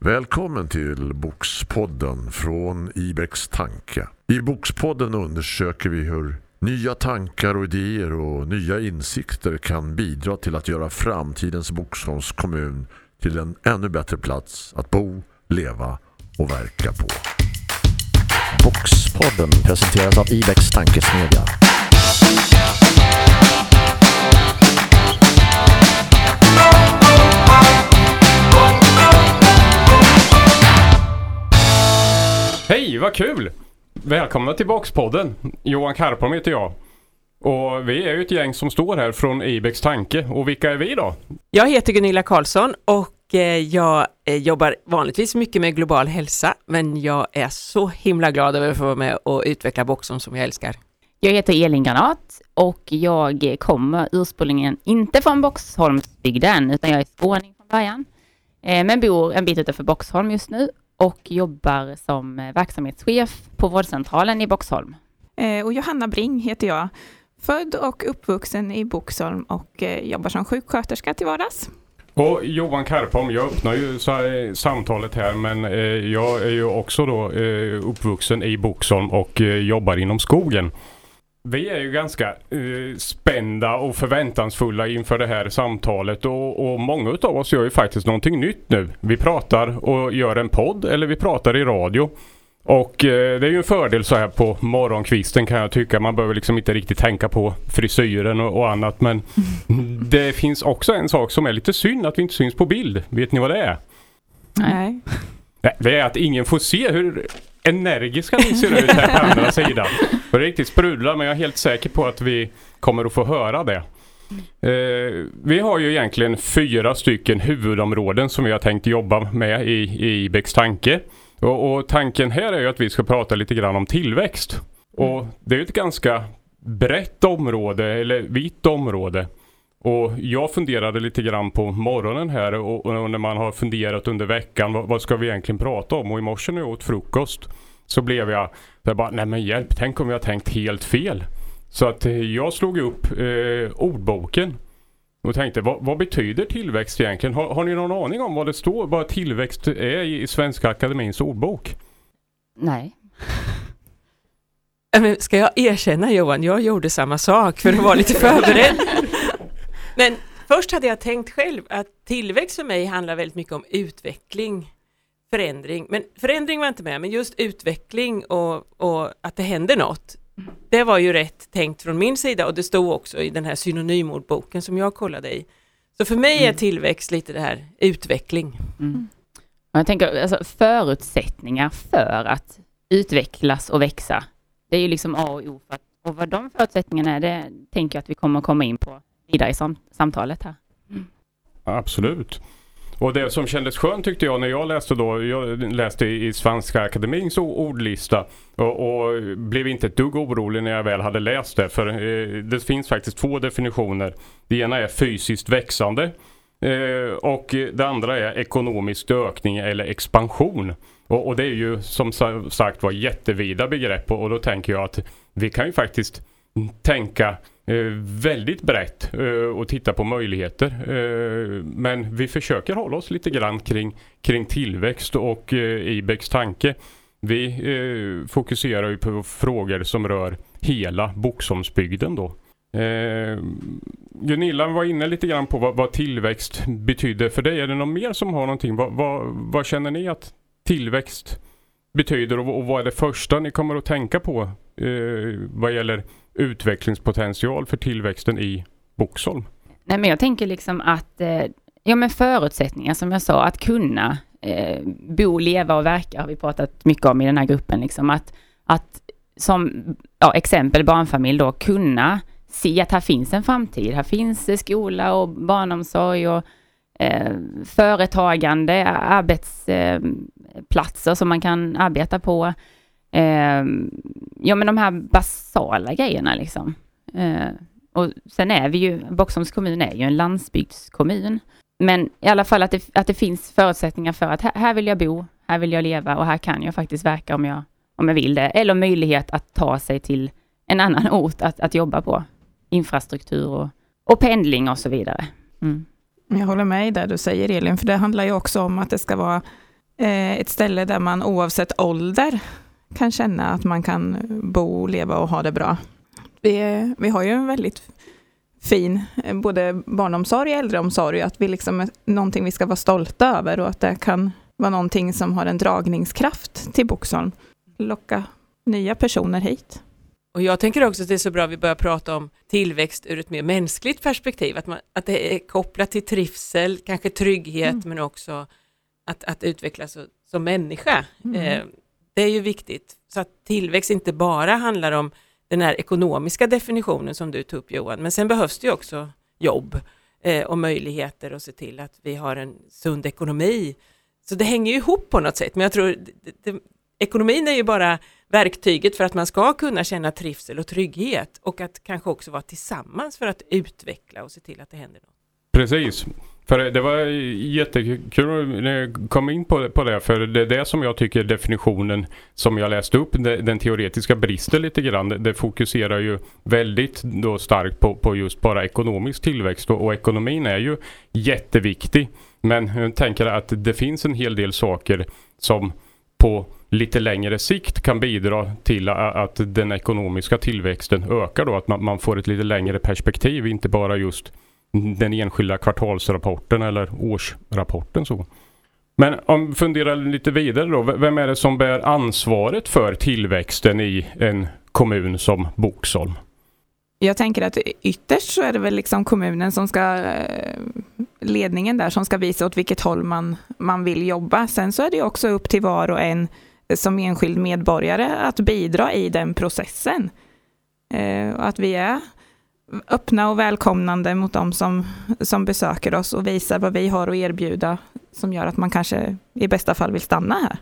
Välkommen till Bokspodden från Ibex Tanke. I Bokspodden undersöker vi hur nya tankar och idéer och nya insikter kan bidra till att göra framtidens Boksholms kommun till en ännu bättre plats att bo, leva och verka på. Bokspodden presenteras av Ibex Tankesmedja. Hej, vad kul! Välkomna till Boxpodden. Johan Karpom heter jag. Och vi är ju ett gäng som står här från Ibex Tanke. Och vilka är vi då? Jag heter Gunilla Karlsson och eh, jag eh, jobbar vanligtvis mycket med global hälsa, men jag är så himla glad över att få vara med och utveckla Boxon som jag älskar. Jag heter Elin Granat och jag kommer ursprungligen inte från Boxholmsbygden utan jag är skåning från början. Eh, men bor en bit utanför Boxholm just nu och jobbar som verksamhetschef på vårdcentralen i Boxholm. Eh, och Johanna Bring heter jag. Född och uppvuxen i Boxholm och eh, jobbar som sjuksköterska till vardags. Och Johan Karpom, jag öppnar ju samtalet här men jag är ju också då uppvuxen i Boxholm och jobbar inom skogen. Vi är ju ganska uh, spända och förväntansfulla inför det här samtalet och, och många av oss gör ju faktiskt någonting nytt nu. Vi pratar och gör en podd eller vi pratar i radio. Och uh, det är ju en fördel så här på morgonkvisten kan jag tycka. Man behöver liksom inte riktigt tänka på frisyren och, och annat. Men det finns också en sak som är lite synd att vi inte syns på bild. Vet ni vad det är? Nej. Det är att ingen får se hur energiska ni ser ut här på andra sidan. Det är riktigt sprudlar men jag är helt säker på att vi kommer att få höra det. Eh, vi har ju egentligen fyra stycken huvudområden som vi har tänkt jobba med i, i Ibex tanke. Och, och, tanken här är ju att vi ska prata lite grann om tillväxt. Och det är ett ganska brett område, eller vitt område. Och jag funderade lite grann på morgonen här och, och när man har funderat under veckan vad, vad, ska vi egentligen prata om? Och i morse när jag åt frukost så blev jag, jag bara, nej men hjälp, tänk om jag tänkt helt fel. Så att eh, jag slog upp eh, ordboken och tänkte, vad, vad, betyder tillväxt egentligen? Har, har, ni någon aning om vad det står, vad tillväxt är i, i Svenska Akademins ordbok? Nej. Men ska jag erkänna Johan, jag gjorde samma sak för att vara lite förberedd. Men först hade jag tänkt själv att tillväxt för mig handlar väldigt mycket om utveckling, förändring. Men förändring var inte med, men just utveckling och, och att det händer något. Det var ju rätt tänkt från min sida och det stod också i den här synonymordboken som jag kollade i. Så för mig är mm. tillväxt lite det här utveckling. Mm. Jag tänker alltså, förutsättningar för att utvecklas och växa. Det är ju liksom A och O. För att, och vad de förutsättningarna är, det tänker jag att vi kommer komma in på vidare i sam samtalet här. Mm. Absolut. Och det som kändes skönt tyckte jag när jag läste då, jag läste i Svenska Akademins ordlista och, och blev inte ett dugg orolig när jag väl hade läst det. För eh, det finns faktiskt två definitioner. Det ena är fysiskt växande eh, och det andra är ekonomisk ökning eller expansion. Och, och det är ju som sagt var jättevida begrepp och, och då tänker jag att vi kan ju faktiskt tänka eh, väldigt brett eh, och titta på möjligheter. Eh, men vi försöker hålla oss lite grann kring, kring tillväxt och eh, Ibex tanke. Vi eh, fokuserar ju på frågor som rör hela Boxholmsbygden då. Eh, Gunilla var inne lite grann på vad, vad, tillväxt betyder för dig. Är det någon mer som har någonting? Vad, vad, vad känner ni att tillväxt betyder och, och, vad är det första ni kommer att tänka på eh, vad gäller utvecklingspotential för tillväxten i Boxholm? Nej, men jag tänker liksom att eh, ja, men förutsättningar som jag sa, att kunna eh, bo, leva och verka har vi pratat mycket om i den här gruppen. Liksom, att, att som ja, exempel barnfamilj då kunna se att här finns en framtid. Här finns eh, skola och barnomsorg och eh, företagande, arbetsplatser eh, som man kan arbeta på. Eh, ja men de här basala grejerna liksom. Eh, och sen är vi ju, Boxholms kommun är ju en landsbygdskommun. Men i alla fall att det, att det finns förutsättningar för att här, här, vill jag bo, här vill jag leva och här kan jag faktiskt verka om jag, om jag vill det. Eller möjlighet att ta sig till en annan ort att, att jobba på. Infrastruktur och, och pendling och så vidare. Mm. Jag håller med i det du säger Elin, för det handlar ju också om att det ska vara eh, ett ställe där man oavsett ålder kan känna att man kan bo, leva och ha det bra. Vi, vi har ju en väldigt fin eh, både barnomsorg och äldreomsorg, att vi liksom är någonting vi ska vara stolta över och att det kan vara någonting som har en dragningskraft till Boxholm. Locka nya personer hit. Och jag tänker också att det är så bra att vi börjar prata om tillväxt ur ett mer mänskligt perspektiv, att, man, att det är kopplat till trivsel, kanske trygghet, Mm. men också att, att utvecklas som, som människa. Mm. Eh, det är ju viktigt, så att tillväxt inte bara handlar om den här ekonomiska definitionen som du tog upp Johan, men sen behövs det ju också jobb eh, och möjligheter att se till att vi har en sund ekonomi. Så det hänger ju ihop på något sätt, men jag tror det, det, ekonomin är ju bara verktyget för att man ska kunna känna trivsel och trygghet och att kanske också vara tillsammans för att utveckla och se till att det händer något. Precis. För det var jättekul när jag kom in på, på det. För det är det som jag tycker definitionen som jag läste upp, den teoretiska brister lite grann. Det, fokuserar ju väldigt då starkt på, på just bara ekonomisk tillväxt och, och ekonomin är ju jätteviktig. Men jag tänker att det finns en hel del saker som på lite längre sikt kan bidra till att den ekonomiska tillväxten ökar då. Att man, man får ett lite längre perspektiv, inte bara just Mm-hmm. den enskilda kvartalsrapporten eller årsrapporten så. Men om vi funderar lite vidare då, vem är det som bär ansvaret för tillväxten i en kommun som Boxholm? Jag tänker att ytterst så är det väl liksom kommunen som ska, eh, ledningen där som ska visa åt vilket håll man, man vill jobba. Sen så är det också upp till var och en som enskild medborgare att bidra i den processen. Eh, att vi är öppna och välkomnande mot de som, som besöker oss och visar vad vi har att erbjuda som gör att man kanske i bästa fall vill stanna här.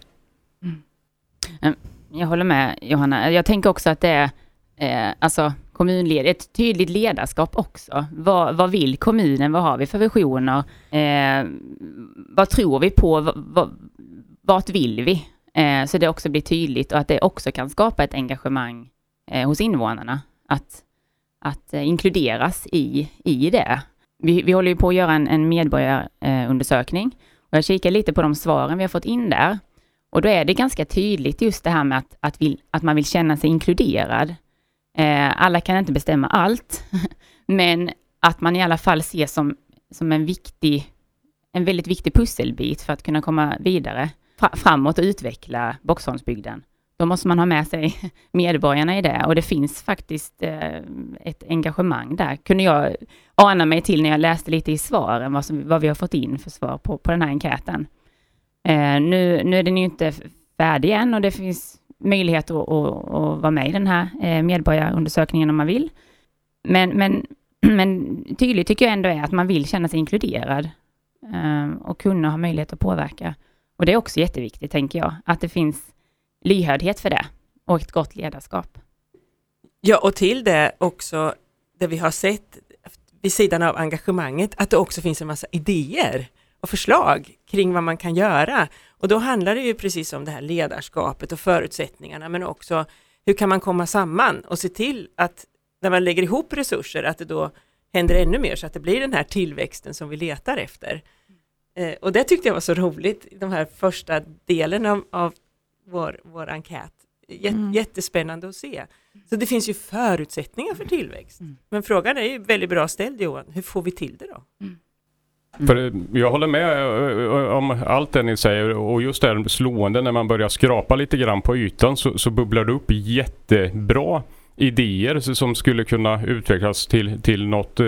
Mm. Jag håller med Johanna. Jag tänker också att det är eh, alltså kommunled, ett tydligt ledarskap också. Vad, vad vill kommunen? Vad har vi för visioner? Eh, vad tror vi på? Vad, vad, vart vill vi? Eh, så det också blir tydligt och att det också kan skapa ett engagemang eh, hos invånarna. Att, att eh, inkluderas i, i det. Vi, vi håller ju på att göra en, en medborgarundersökning och jag kikar lite på de svaren vi har fått in där. Och då är det ganska tydligt just det här med att, att, vill, att man vill känna sig inkluderad. Eh, alla kan inte bestämma allt, men att man i alla fall ses som, som en viktig, en väldigt viktig pusselbit för att kunna komma vidare fra, framåt och utveckla Boxholmsbygden. Då måste man ha med sig medborgarna i det och det finns faktiskt eh, ett engagemang där. Kunde jag ana mig till när jag läste lite i svaren vad, som, vad vi har fått in för svar på, på den här enkäten. Eh, nu, nu är den ju inte färdig än och det finns möjlighet att, att, att vara med i den här eh, medborgarundersökningen om man vill. Men, men, men tydligt tycker jag ändå är att man vill känna sig inkluderad eh, och kunna ha möjlighet att påverka. Och det är också jätteviktigt, tänker jag, att det finns lyhördhet för det och ett gott ledarskap. Ja, och till det också, det vi har sett vid sidan av engagemanget, att det också finns en massa idéer och förslag kring vad man kan göra. Och då handlar det ju precis om det här ledarskapet och förutsättningarna, men också hur kan man komma samman och se till att när man lägger ihop resurser, att det då händer ännu mer så att det blir den här tillväxten som vi letar efter. Eh, och det tyckte jag var så roligt, de här första delen av, av vår, vår enkät. Jät, Mm. Jättespännande att se. Så det finns ju förutsättningar för tillväxt. Mm. Men frågan är ju väldigt bra ställd Johan, hur får vi till det då? För eh, jag håller med eh, om allt det ni säger och just det här slående när man börjar skrapa lite grann på ytan så, så bubblar det upp jättebra idéer som skulle kunna utvecklas till, till något eh,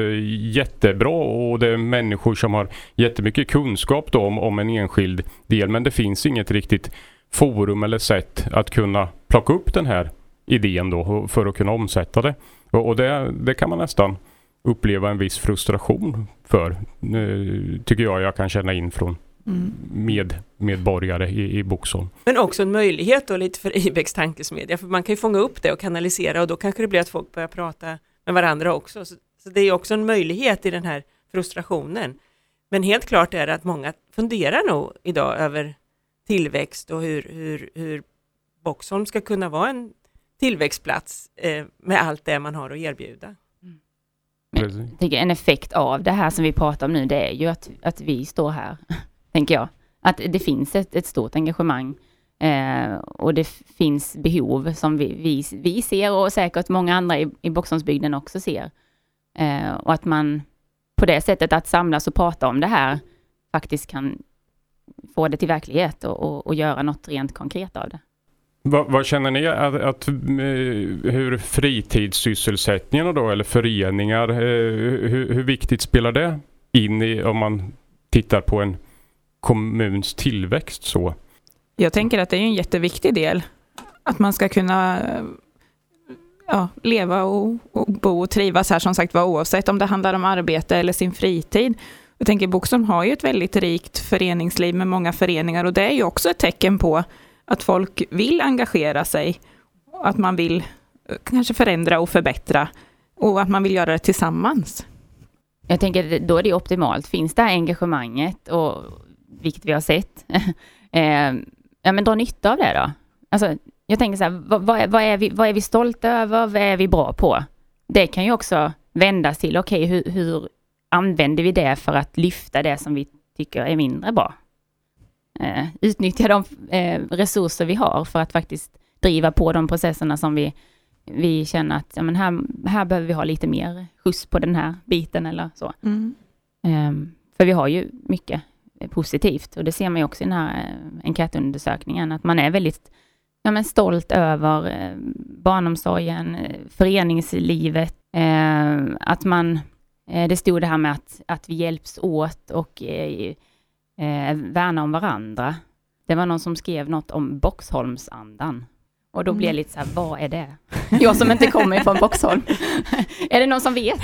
jättebra och det är människor som har jättemycket kunskap då om, om en enskild del men det finns inget riktigt forum eller sätt att kunna plocka upp den här idén då för att kunna omsätta det. Och, och det, det kan man nästan uppleva en viss frustration för. eh, Tycker jag jag kan känna in från Mm. med, medborgare i, i Boxholm. Men också en möjlighet då lite för Ibex tankesmedja, för man kan ju fånga upp det och kanalisera och då kanske det blir att folk börjar prata med varandra också. Så, så det är också en möjlighet i den här frustrationen. Men helt klart är det att många funderar nog idag över tillväxt och hur, hur, hur Boxholm ska kunna vara en tillväxtplats eh, med allt det man har att erbjuda. Precis. Jag tänker en effekt av det här som vi pratar om nu, det är ju att, att vi står här, tänker jag. Att det finns ett, ett stort engagemang eh, och det finns behov som vi, vi, vi ser och säkert många andra i, i Boxholmsbygden också ser. Eh, och att man på det sättet att samlas och prata om det här faktiskt kan få det till verklighet och, och, och göra något rent konkret av det. Vad, vad känner ni att, att eh, hur fritidssysselsättningarna då eller föreningar, eh, hur, hur viktigt spelar det in i om man tittar på en kommuns tillväxt så? Jag tänker att det är en jätteviktig del. Att man ska kunna ja, leva och, och, bo och trivas här som sagt var oavsett om det handlar om arbete eller sin fritid. Jag tänker Boxholm har ju ett väldigt rikt föreningsliv med många föreningar och det är ju också ett tecken på att folk vill engagera sig, att man vill eh, kanske förändra och förbättra och att man vill göra det tillsammans. Jag tänker då är det optimalt. Finns det här engagemanget och vilket vi har sett, eh, ja men dra nytta av det då. Alltså, jag tänker så här, vad, vad, är, vad, är vi, vad är vi stolta över? Vad är vi bra på? Det kan ju också vändas till, okej, okay, hur, hur använder vi det för att lyfta det som vi tycker är mindre bra? Eh, utnyttja de eh, resurser vi har för att faktiskt driva på de processerna som vi, vi känner att ja, men här, här behöver vi ha lite mer skjuts på den här biten eller så. Mm. Eh, för vi har ju mycket positivt och det ser man ju också i den här eh, enkätundersökningen att man är väldigt ja, men stolt över barnomsorgen, föreningslivet, att man, det stod det här med att, att vi hjälps åt och eh, eh, värna om varandra. Det var någon som skrev något om Boxholmsandan. Och då mm. blev jag lite så här, vad är det? Jag som inte kommer från Boxholm. är det någon som vet?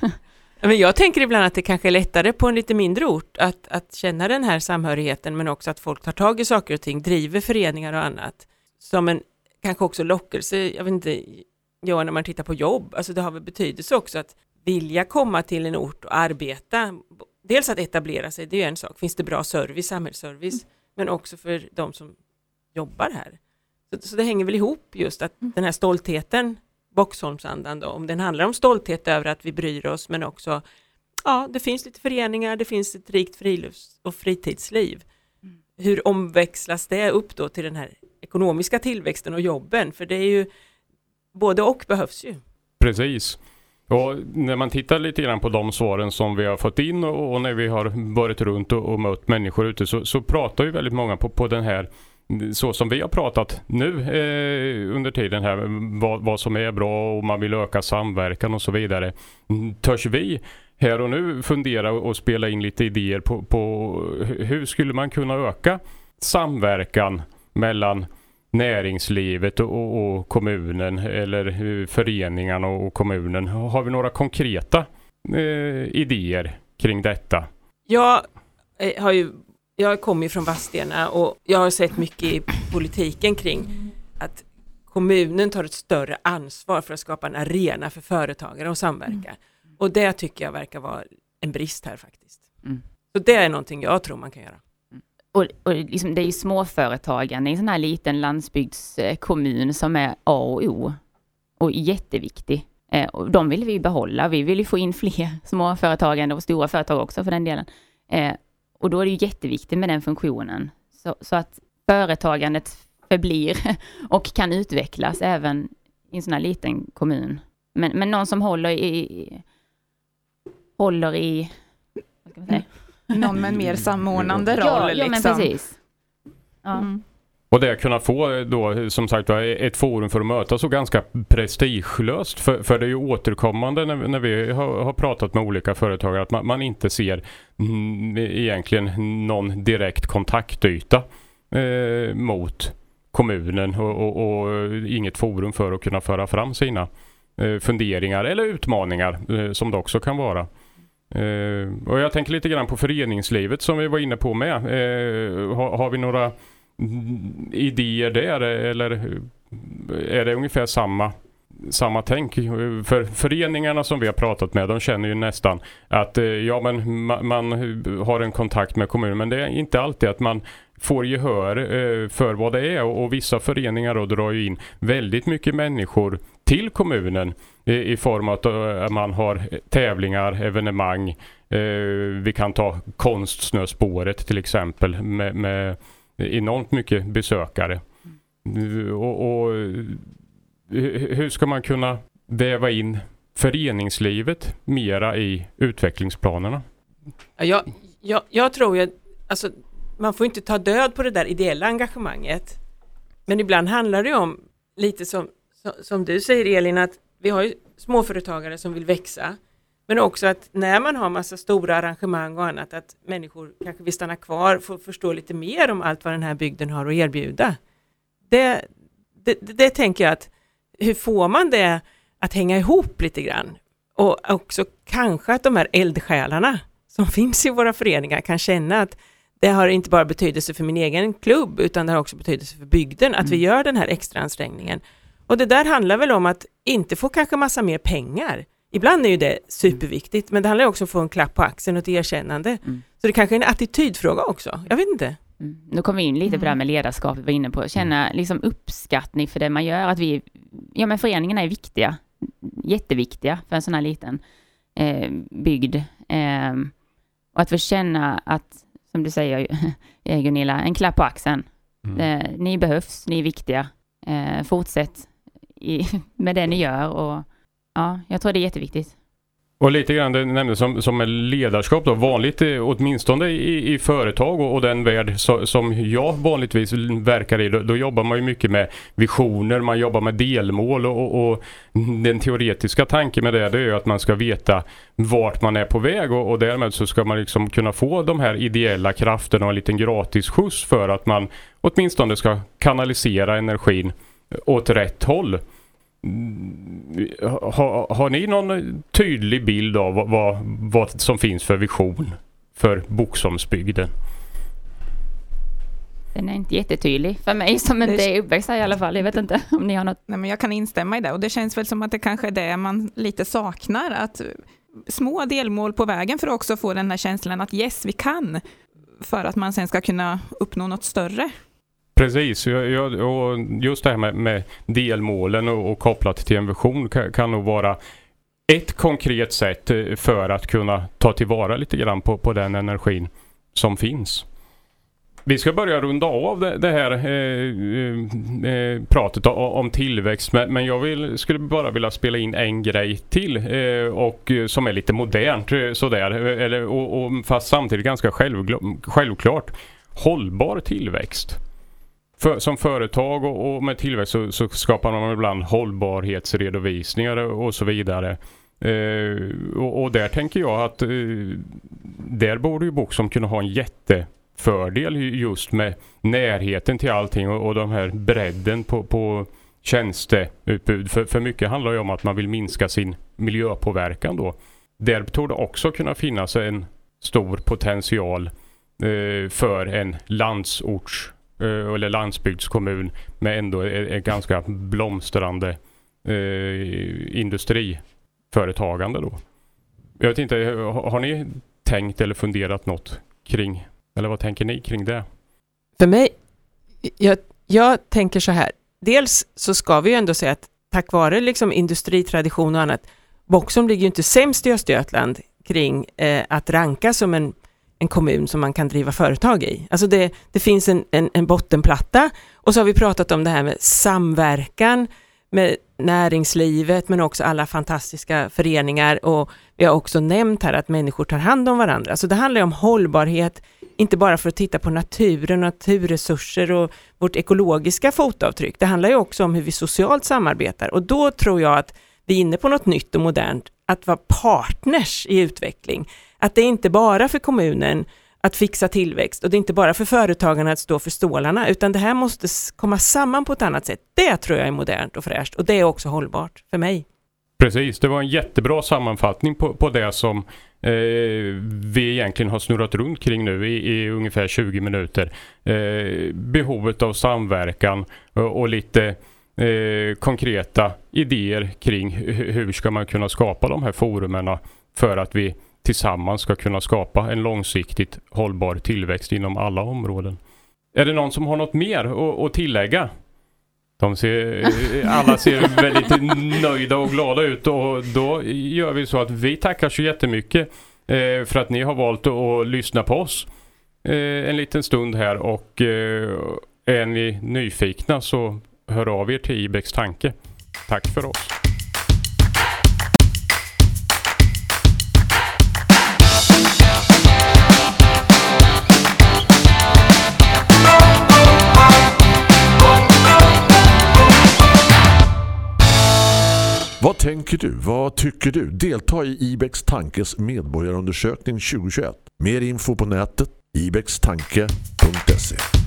Men jag tänker ibland att det kanske är lättare på en lite mindre ort att, att känna den här samhörigheten men också att folk tar tag i saker och ting, driver föreningar och annat. Som en kanske också lockelse, jag vet inte, ja, när man tittar på jobb, alltså det har väl betydelse också att vilja komma till en ort och arbeta dels att etablera sig, det är ju en sak. Finns det bra service, samhällsservice, mm. men också för de som jobbar här. Så, så, det hänger väl ihop just att mm. den här stoltheten, Boxholmsandan då, om den handlar om stolthet över att vi bryr oss, men också ja, det finns lite föreningar, det finns ett rikt frilufts och fritidsliv. Mm. Hur omväxlas det upp då till den här ekonomiska tillväxten och jobben? För det är ju både och behövs ju. Precis. Och när man tittar lite grann på de svaren som vi har fått in och, och när vi har varit runt och, och mött människor ute så, så pratar ju väldigt många på, på den här så som vi har pratat nu eh, under tiden här vad, vad, som är bra och man vill öka samverkan och så vidare. Mm, törs vi här och nu fundera och spela in lite idéer på, på hur skulle man kunna öka samverkan mellan näringslivet och, och, kommunen eller föreningarna och kommunen. Har vi några konkreta eh, idéer kring detta? Jag eh, har ju jag kommer från Vadstena och jag har sett mycket i politiken kring att kommunen tar ett större ansvar för att skapa en arena för företagare och samverka. Mm. Och det tycker jag verkar vara en brist här faktiskt. Mm. Så det är någonting jag tror man kan göra och, och liksom det är ju småföretagande i en sån här liten landsbygdskommun som är A och O och jätteviktig. Eh, och de vill vi behålla. Vi vill ju få in fler småföretagande och stora företag också för den delen. Eh, och då är det ju jätteviktigt med den funktionen. Så, så att företagandet förblir och kan utvecklas även i en sån här liten kommun. Men, men någon som håller i, håller i, vad ska man säga? Någon med en mer samordnande roll. Ja, ja liksom. men precis. Ja. Mm. Och det kunna få då som sagt ett forum för att mötas så ganska prestigelöst. För, för det är ju återkommande när, när vi har, har, pratat med olika företagare att man, man inte ser mm, egentligen någon direkt kontaktyta eh, mot kommunen och, och, och, inget forum för att kunna föra fram sina eh, funderingar eller utmaningar eh, som det också kan vara. Eh, och jag tänker lite grann på föreningslivet som vi var inne på med. Eh, har, har, vi några idéer där eller är det ungefär samma samma tänk. För föreningarna som vi har pratat med, de känner ju nästan att eh, ja men man, man har en kontakt med kommunen men det är inte alltid att man får gehör eh, för vad det är och, och vissa föreningar då drar ju in väldigt mycket människor till kommunen i, i form av eh, att man har tävlingar, evenemang Eh, vi kan ta Konstsnöspåret till exempel med, med enormt mycket besökare. Eh, och, och eh, hur ska man kunna väva in föreningslivet mera i utvecklingsplanerna? Jag, jag, jag tror ju, alltså, man får inte ta död på det där ideella engagemanget. Men ibland handlar det om, lite som, som du säger Elin, att vi har ju småföretagare som vill växa. Men också att när man har massa stora arrangemang och annat, att människor kanske vill stanna kvar, få förstå lite mer om allt vad den här bygden har att erbjuda. Det, det, det tänker jag att, hur får man det att hänga ihop lite grann? Och också kanske att de här eldsjälarna som finns i våra föreningar kan känna att det har inte bara betydelse för min egen klubb, utan det har också betydelse för bygden, att mm. vi gör den här extra ansträngningen. Och det där handlar väl om att inte få kanske massa mer pengar. Ibland är ju det superviktigt, men det handlar också om att få en klapp på axeln och ett erkännande. Mm. Så det kanske är en attitydfråga också, jag vet inte. Mm. Nu kommer vi in lite på det här med ledarskap vi var inne på. Känna liksom uppskattning för det man gör. Att vi, ja men föreningarna är viktiga. Jätteviktiga för en sån här liten eh, bygd. Eh, och att få känna att, som du säger Gunilla, en klapp på axeln. Mm. Eh, ni behövs, ni är viktiga. Eh, fortsätt i, med det ni gör och ja, jag tror det är jätteviktigt. Och lite grann det nämndes som, som ledarskap då, vanligt eh, åtminstone i, i företag och, och den värld so, som jag vanligtvis verkar i, då, då, jobbar man ju mycket med visioner, man jobbar med delmål och, och den teoretiska tanken med det, det är ju att man ska veta vart man är på väg och, och därmed så ska man liksom kunna få de här ideella krafterna och en liten gratis skjuts för att man åtminstone ska kanalisera energin åt rätt håll. Har, har ni någon tydlig bild av vad, vad, vad som finns för vision för Boxholmsbygden? Den är inte jättetydlig för mig som inte är uppväxt i alla fall. Jag vet inte om ni har något. Nej, men jag kan instämma i det och det känns väl som att det kanske är det man lite saknar. Att små delmål på vägen för att också få den här känslan att yes, vi kan. För att man sen ska kunna uppnå något större. Precis, och just det här med, med delmålen och, och, kopplat till en vision kan, kan nog vara ett konkret sätt eh, för att kunna ta tillvara lite grann på, på den energin som finns. Vi ska börja runda av det, det här eh, eh, eh pratet om tillväxt men, men jag vill, skulle bara vilja spela in en grej till eh, och eh, som är lite modernt sådär eller, och, och, fast samtidigt ganska självklart hållbar tillväxt. För, som företag och, och med tillväxt så, så, skapar man ibland hållbarhetsredovisningar och så vidare. Eh, och, och, där tänker jag att eh, där borde ju Boxholm kunna ha en jättefördel just med närheten till allting och, och de här bredden på, på tjänsteutbud. För, för mycket handlar ju om att man vill minska sin miljöpåverkan då. Där torde också kunna finnas en stor potential eh, för en landsorts Eh, eller landsbygdskommun med ändå ett ganska blomstrande eh, industriföretagande då. Jag vet inte, har ni tänkt eller funderat något kring, eller vad tänker ni kring det? För mig, jag, jag tänker så här, dels så ska vi ju ändå säga att tack vare liksom industritradition och annat, Boxholm ligger ju inte sämst i Östergötland kring eh, att ranka som en en kommun som man kan driva företag i. Alltså det, det finns en, en, en bottenplatta och så har vi pratat om det här med samverkan med näringslivet men också alla fantastiska föreningar och vi har också nämnt här att människor tar hand om varandra. Så det handlar om hållbarhet, inte bara för att titta på naturen, naturresurser och vårt ekologiska fotavtryck. Det handlar ju också om hur vi socialt samarbetar och då tror jag att vi är inne på något nytt och modernt, att vara partners i utveckling. Att det är inte bara för kommunen att fixa tillväxt och det är inte bara för företagarna att stå för stålarna, utan det här måste komma samman på ett annat sätt. Det tror jag är modernt och fräscht och det är också hållbart för mig. Precis, det var en jättebra sammanfattning på, på det som eh, vi egentligen har snurrat runt kring nu i, i ungefär 20 minuter. Eh, behovet av samverkan och, och lite eh, konkreta idéer kring hur ska man kunna skapa de här forumerna för att vi tillsammans ska kunna skapa en långsiktigt hållbar tillväxt inom alla områden. Är det någon som har något mer att, tillägga? De ser, alla ser väldigt nöjda och glada ut och då gör vi så att vi tackar så jättemycket eh, för att ni har valt att, lyssna på oss eh, en liten stund här och eh, är ni nyfikna så hör av er till Ibex tanke. Tack för oss. Tänker du? Vad tycker du? Delta i Ibex Tankes medborgarundersökning 2021. Mer info på nätet ibextanke.se